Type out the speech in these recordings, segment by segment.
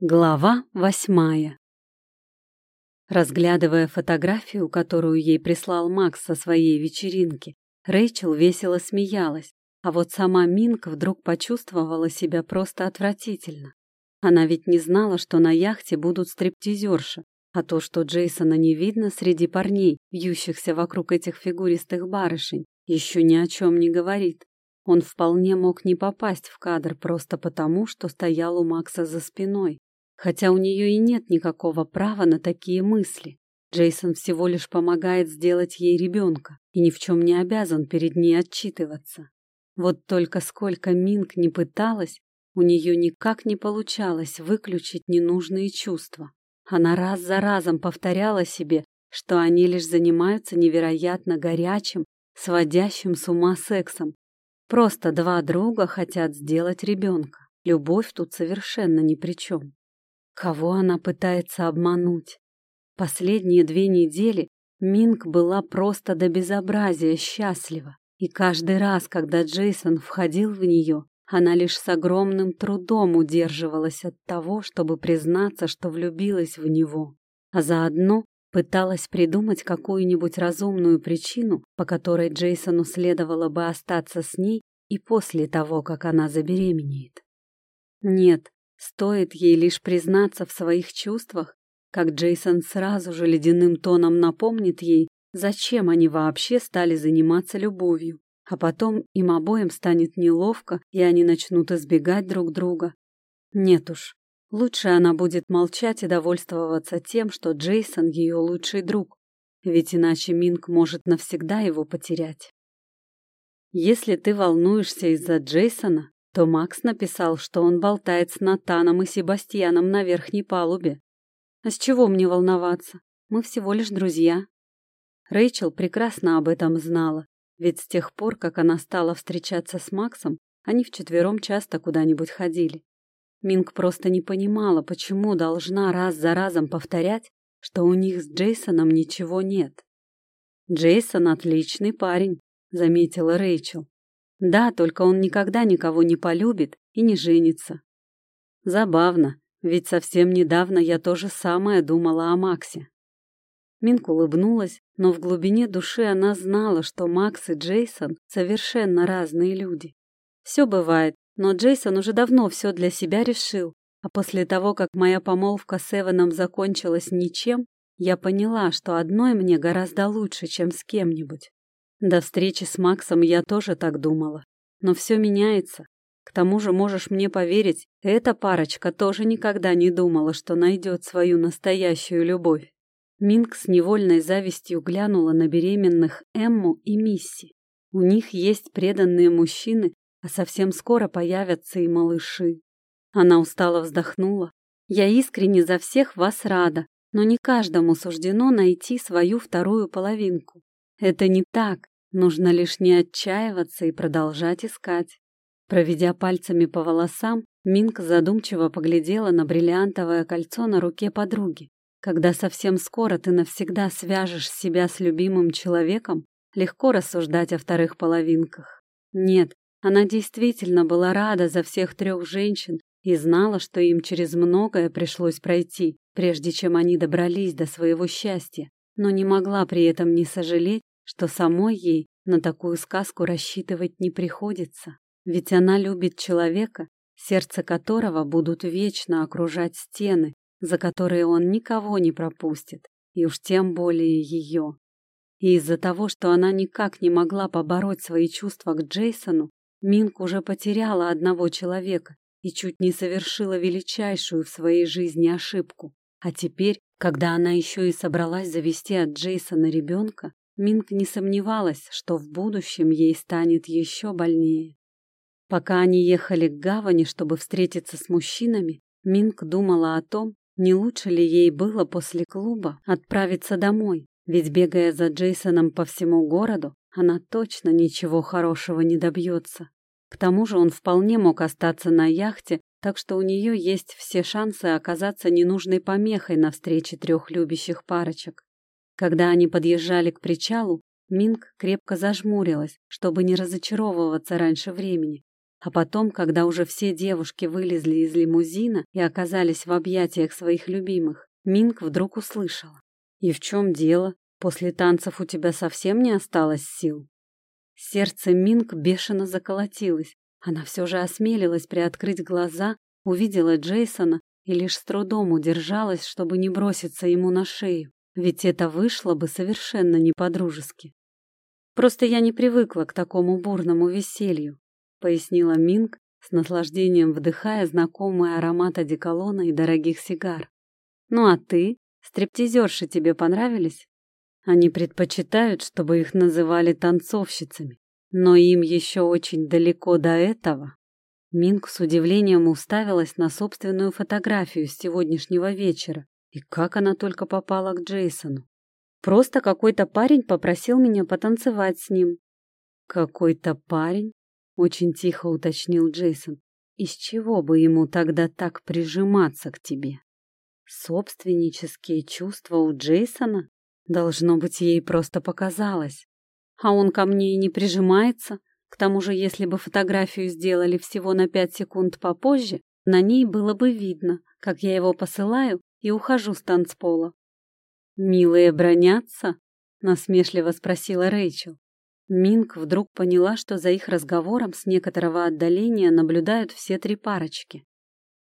Глава восьмая Разглядывая фотографию, которую ей прислал Макс со своей вечеринки, Рэйчел весело смеялась, а вот сама Минк вдруг почувствовала себя просто отвратительно. Она ведь не знала, что на яхте будут стриптизерши, а то, что Джейсона не видно среди парней, вьющихся вокруг этих фигуристых барышень, еще ни о чем не говорит. Он вполне мог не попасть в кадр просто потому, что стоял у Макса за спиной. Хотя у нее и нет никакого права на такие мысли. Джейсон всего лишь помогает сделать ей ребенка и ни в чем не обязан перед ней отчитываться. Вот только сколько Минк не пыталась, у нее никак не получалось выключить ненужные чувства. Она раз за разом повторяла себе, что они лишь занимаются невероятно горячим, сводящим с ума сексом. Просто два друга хотят сделать ребенка. Любовь тут совершенно ни при чем. Кого она пытается обмануть? Последние две недели Минк была просто до безобразия счастлива. И каждый раз, когда Джейсон входил в нее, она лишь с огромным трудом удерживалась от того, чтобы признаться, что влюбилась в него. А заодно пыталась придумать какую-нибудь разумную причину, по которой Джейсону следовало бы остаться с ней и после того, как она забеременеет. Нет, Стоит ей лишь признаться в своих чувствах, как Джейсон сразу же ледяным тоном напомнит ей, зачем они вообще стали заниматься любовью. А потом им обоим станет неловко, и они начнут избегать друг друга. Нет уж, лучше она будет молчать и довольствоваться тем, что Джейсон ее лучший друг, ведь иначе Минк может навсегда его потерять. Если ты волнуешься из-за Джейсона, то Макс написал, что он болтает с Натаном и Себастьяном на верхней палубе. А с чего мне волноваться? Мы всего лишь друзья. Рэйчел прекрасно об этом знала, ведь с тех пор, как она стала встречаться с Максом, они вчетвером часто куда-нибудь ходили. Минг просто не понимала, почему должна раз за разом повторять, что у них с Джейсоном ничего нет. «Джейсон отличный парень», — заметила Рэйчел. Да, только он никогда никого не полюбит и не женится. Забавно, ведь совсем недавно я то же самое думала о Максе. Минк улыбнулась, но в глубине души она знала, что Макс и Джейсон совершенно разные люди. Все бывает, но Джейсон уже давно все для себя решил, а после того, как моя помолвка с Эваном закончилась ничем, я поняла, что одной мне гораздо лучше, чем с кем-нибудь. До встречи с Максом я тоже так думала. Но все меняется. К тому же, можешь мне поверить, эта парочка тоже никогда не думала, что найдет свою настоящую любовь. Минк с невольной завистью глянула на беременных Эмму и Мисси. У них есть преданные мужчины, а совсем скоро появятся и малыши. Она устало вздохнула. «Я искренне за всех вас рада, но не каждому суждено найти свою вторую половинку. Это не так, Нужно лишь не отчаиваться и продолжать искать. Проведя пальцами по волосам, Минк задумчиво поглядела на бриллиантовое кольцо на руке подруги. Когда совсем скоро ты навсегда свяжешь себя с любимым человеком, легко рассуждать о вторых половинках. Нет, она действительно была рада за всех трех женщин и знала, что им через многое пришлось пройти, прежде чем они добрались до своего счастья, но не могла при этом не сожалеть, что самой ей на такую сказку рассчитывать не приходится, ведь она любит человека, сердце которого будут вечно окружать стены, за которые он никого не пропустит, и уж тем более ее. И из-за того, что она никак не могла побороть свои чувства к Джейсону, Минк уже потеряла одного человека и чуть не совершила величайшую в своей жизни ошибку. А теперь, когда она еще и собралась завести от Джейсона ребенка, Минк не сомневалась, что в будущем ей станет еще больнее. Пока они ехали к гавани, чтобы встретиться с мужчинами, Минк думала о том, не лучше ли ей было после клуба отправиться домой, ведь бегая за Джейсоном по всему городу, она точно ничего хорошего не добьется. К тому же он вполне мог остаться на яхте, так что у нее есть все шансы оказаться ненужной помехой на встрече трех любящих парочек. Когда они подъезжали к причалу, Минг крепко зажмурилась, чтобы не разочаровываться раньше времени. А потом, когда уже все девушки вылезли из лимузина и оказались в объятиях своих любимых, Минк вдруг услышала. «И в чем дело? После танцев у тебя совсем не осталось сил?» Сердце Минк бешено заколотилось. Она все же осмелилась приоткрыть глаза, увидела Джейсона и лишь с трудом удержалась, чтобы не броситься ему на шею, ведь это вышло бы совершенно не по-дружески. «Просто я не привыкла к такому бурному веселью», — пояснила Минг, с наслаждением вдыхая знакомый аромат одеколона и дорогих сигар. «Ну а ты? Стриптизерши тебе понравились?» Они предпочитают, чтобы их называли танцовщицами, но им еще очень далеко до этого. Минг с удивлением уставилась на собственную фотографию с сегодняшнего вечера. И как она только попала к Джейсону. Просто какой-то парень попросил меня потанцевать с ним. Какой-то парень? Очень тихо уточнил Джейсон. Из чего бы ему тогда так прижиматься к тебе? Собственнические чувства у Джейсона? Должно быть, ей просто показалось. А он ко мне и не прижимается. К тому же, если бы фотографию сделали всего на пять секунд попозже, на ней было бы видно, как я его посылаю и ухожу с танцпола. «Милые бронятся?» — насмешливо спросила Рэйчел. Минк вдруг поняла, что за их разговором с некоторого отдаления наблюдают все три парочки.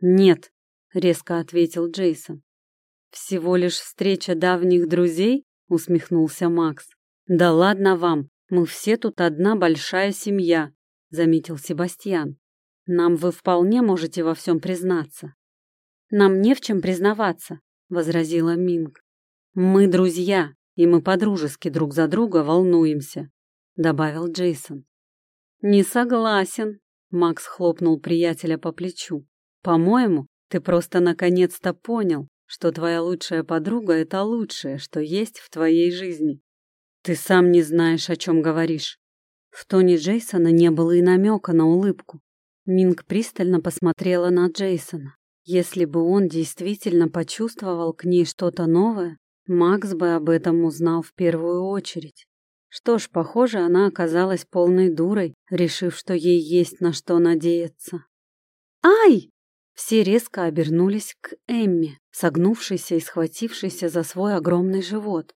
«Нет», — резко ответил Джейсон. «Всего лишь встреча давних друзей?» — усмехнулся Макс. «Да ладно вам, мы все тут одна большая семья», — заметил Себастьян. «Нам вы вполне можете во всем признаться». «Нам не в чем признаваться», — возразила Минг. «Мы друзья, и мы подружески друг за друга волнуемся», — добавил Джейсон. «Не согласен», — Макс хлопнул приятеля по плечу. «По-моему, ты просто наконец-то понял, что твоя лучшая подруга — это лучшее, что есть в твоей жизни. Ты сам не знаешь, о чем говоришь». В тоне Джейсона не было и намека на улыбку. Минг пристально посмотрела на Джейсона. Если бы он действительно почувствовал к ней что-то новое, Макс бы об этом узнал в первую очередь. Что ж, похоже, она оказалась полной дурой, решив, что ей есть на что надеяться. «Ай!» Все резко обернулись к Эмме, согнувшейся и схватившейся за свой огромный живот.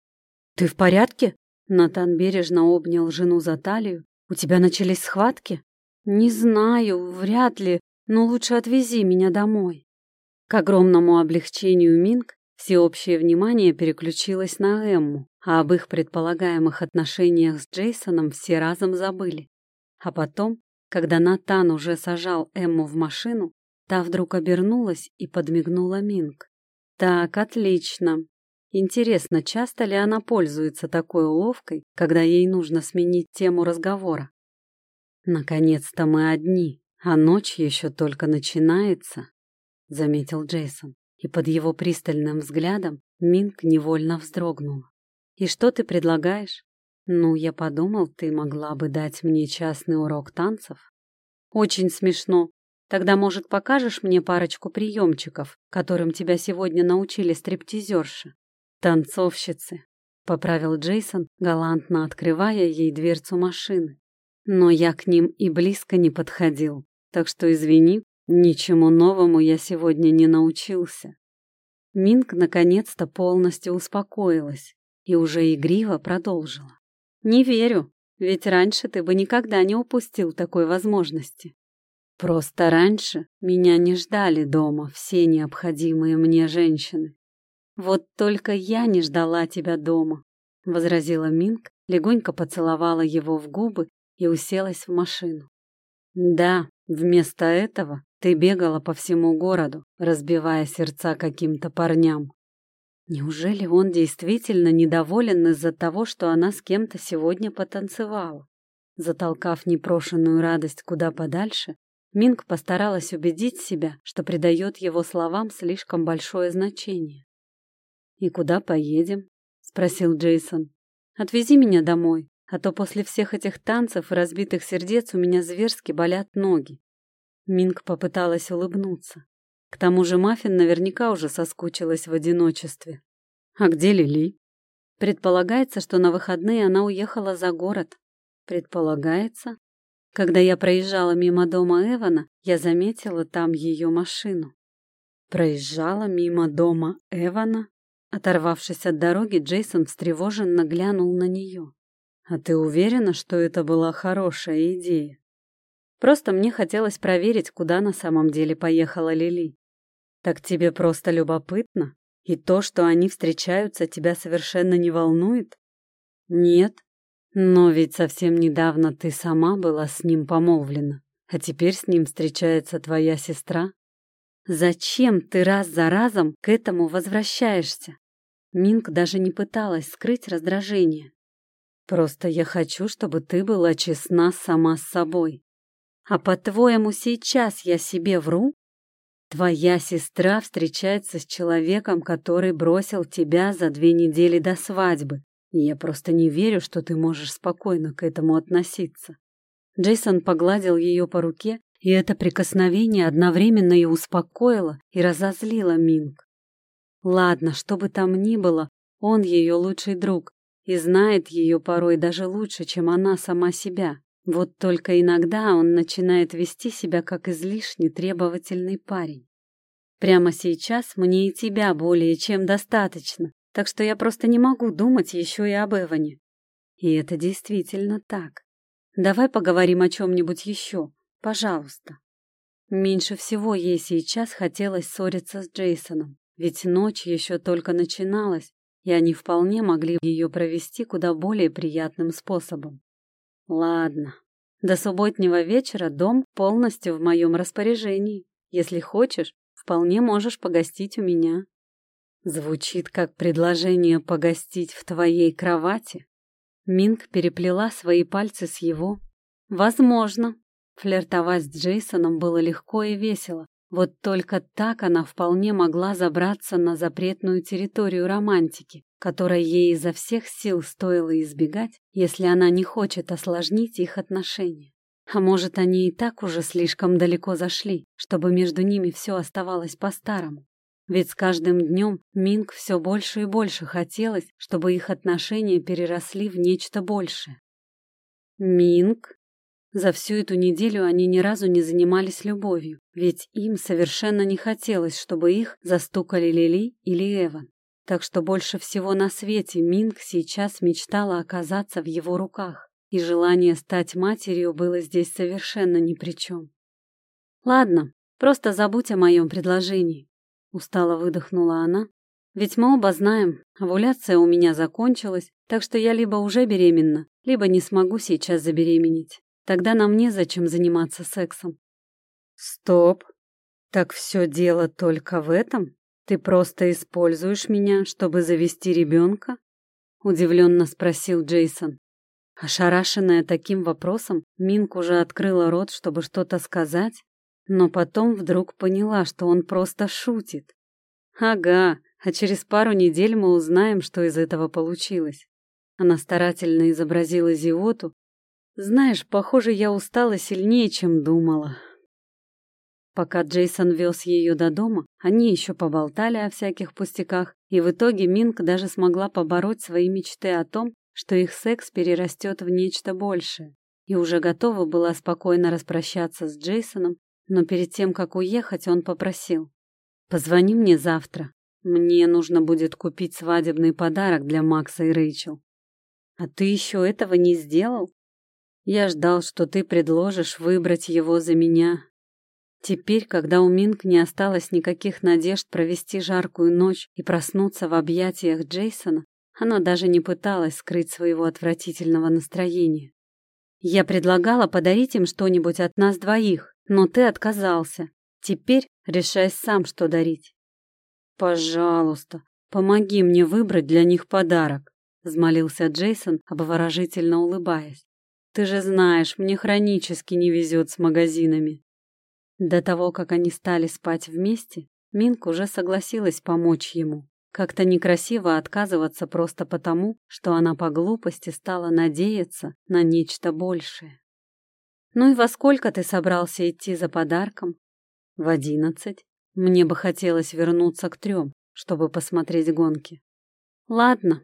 «Ты в порядке?» Натан бережно обнял жену за талию. «У тебя начались схватки?» «Не знаю, вряд ли, но лучше отвези меня домой». К огромному облегчению Минг всеобщее внимание переключилось на Эмму, а об их предполагаемых отношениях с Джейсоном все разом забыли. А потом, когда Натан уже сажал Эмму в машину, Та вдруг обернулась и подмигнула Минг. «Так, отлично. Интересно, часто ли она пользуется такой уловкой, когда ей нужно сменить тему разговора? Наконец-то мы одни, а ночь еще только начинается», — заметил Джейсон, и под его пристальным взглядом Минг невольно вздрогнула. «И что ты предлагаешь?» «Ну, я подумал, ты могла бы дать мне частный урок танцев». «Очень смешно. Тогда, может, покажешь мне парочку приемчиков, которым тебя сегодня научили стриптизерши? Танцовщицы, — поправил Джейсон, галантно открывая ей дверцу машины. Но я к ним и близко не подходил, так что извини, ничему новому я сегодня не научился. Минг наконец-то полностью успокоилась и уже игриво продолжила. «Не верю, ведь раньше ты бы никогда не упустил такой возможности. Просто раньше меня не ждали дома все необходимые мне женщины. Вот только я не ждала тебя дома, — возразила Минк, легонько поцеловала его в губы и уселась в машину. Да, вместо этого ты бегала по всему городу, разбивая сердца каким-то парням. Неужели он действительно недоволен из-за того, что она с кем-то сегодня потанцевала? Затолкав непрошенную радость куда подальше, Минг постаралась убедить себя, что придает его словам слишком большое значение. «И куда поедем?» — спросил Джейсон. «Отвези меня домой, а то после всех этих танцев и разбитых сердец у меня зверски болят ноги». Минг попыталась улыбнуться. К тому же Маффин наверняка уже соскучилась в одиночестве. «А где Лили?» Предполагается, что на выходные она уехала за город. Предполагается? Когда я проезжала мимо дома Эвана, я заметила там ее машину. Проезжала мимо дома Эвана? Оторвавшись от дороги, Джейсон встревоженно глянул на нее. «А ты уверена, что это была хорошая идея?» «Просто мне хотелось проверить, куда на самом деле поехала Лили». «Так тебе просто любопытно? И то, что они встречаются, тебя совершенно не волнует?» «Нет. Но ведь совсем недавно ты сама была с ним помолвлена, а теперь с ним встречается твоя сестра. Зачем ты раз за разом к этому возвращаешься? Минк даже не пыталась скрыть раздражение. Просто я хочу, чтобы ты была честна сама с собой. А по-твоему, сейчас я себе вру? Твоя сестра встречается с человеком, который бросил тебя за две недели до свадьбы. И я просто не верю, что ты можешь спокойно к этому относиться. Джейсон погладил ее по руке и это прикосновение одновременно и успокоило, и разозлило Минг. Ладно, что бы там ни было, он ее лучший друг и знает ее порой даже лучше, чем она сама себя. Вот только иногда он начинает вести себя как излишне требовательный парень. Прямо сейчас мне и тебя более чем достаточно, так что я просто не могу думать еще и об Эване. И это действительно так. Давай поговорим о чем-нибудь еще. Пожалуйста. Меньше всего ей сейчас хотелось ссориться с Джейсоном, ведь ночь еще только начиналась, и они вполне могли ее провести куда более приятным способом. Ладно, до субботнего вечера дом полностью в моем распоряжении. Если хочешь, вполне можешь погостить у меня. Звучит как предложение погостить в твоей кровати. Минг переплела свои пальцы с его. Возможно, Флиртовать с Джейсоном было легко и весело. Вот только так она вполне могла забраться на запретную территорию романтики, которой ей изо всех сил стоило избегать, если она не хочет осложнить их отношения. А может, они и так уже слишком далеко зашли, чтобы между ними все оставалось по-старому. Ведь с каждым днем Минг все больше и больше хотелось, чтобы их отношения переросли в нечто большее. «Минг?» За всю эту неделю они ни разу не занимались любовью, ведь им совершенно не хотелось, чтобы их застукали Лили или Эван. Так что больше всего на свете Минг сейчас мечтала оказаться в его руках, и желание стать матерью было здесь совершенно ни при чем. «Ладно, просто забудь о моем предложении», — устало выдохнула она. «Ведь мы оба знаем, овуляция у меня закончилась, так что я либо уже беременна, либо не смогу сейчас забеременеть. Тогда нам незачем заниматься сексом. Стоп. Так все дело только в этом? Ты просто используешь меня, чтобы завести ребенка? Удивленно спросил Джейсон. Ошарашенная таким вопросом, Минк уже открыла рот, чтобы что-то сказать, но потом вдруг поняла, что он просто шутит. Ага, а через пару недель мы узнаем, что из этого получилось. Она старательно изобразила зевоту, знаешь, похоже, я устала сильнее, чем думала. Пока Джейсон вез ее до дома, они еще поболтали о всяких пустяках, и в итоге Минк даже смогла побороть свои мечты о том, что их секс перерастет в нечто большее, и уже готова была спокойно распрощаться с Джейсоном, но перед тем, как уехать, он попросил. «Позвони мне завтра. Мне нужно будет купить свадебный подарок для Макса и Рэйчел». «А ты еще этого не сделал?» Я ждал, что ты предложишь выбрать его за меня. Теперь, когда у Минк не осталось никаких надежд провести жаркую ночь и проснуться в объятиях Джейсона, она даже не пыталась скрыть своего отвратительного настроения. Я предлагала подарить им что-нибудь от нас двоих, но ты отказался. Теперь решай сам, что дарить. Пожалуйста, помоги мне выбрать для них подарок, взмолился Джейсон, обворожительно улыбаясь. Ты же знаешь, мне хронически не везет с магазинами. До того, как они стали спать вместе, Минк уже согласилась помочь ему. Как-то некрасиво отказываться просто потому, что она по глупости стала надеяться на нечто большее. «Ну и во сколько ты собрался идти за подарком?» «В одиннадцать. Мне бы хотелось вернуться к трем, чтобы посмотреть гонки». «Ладно,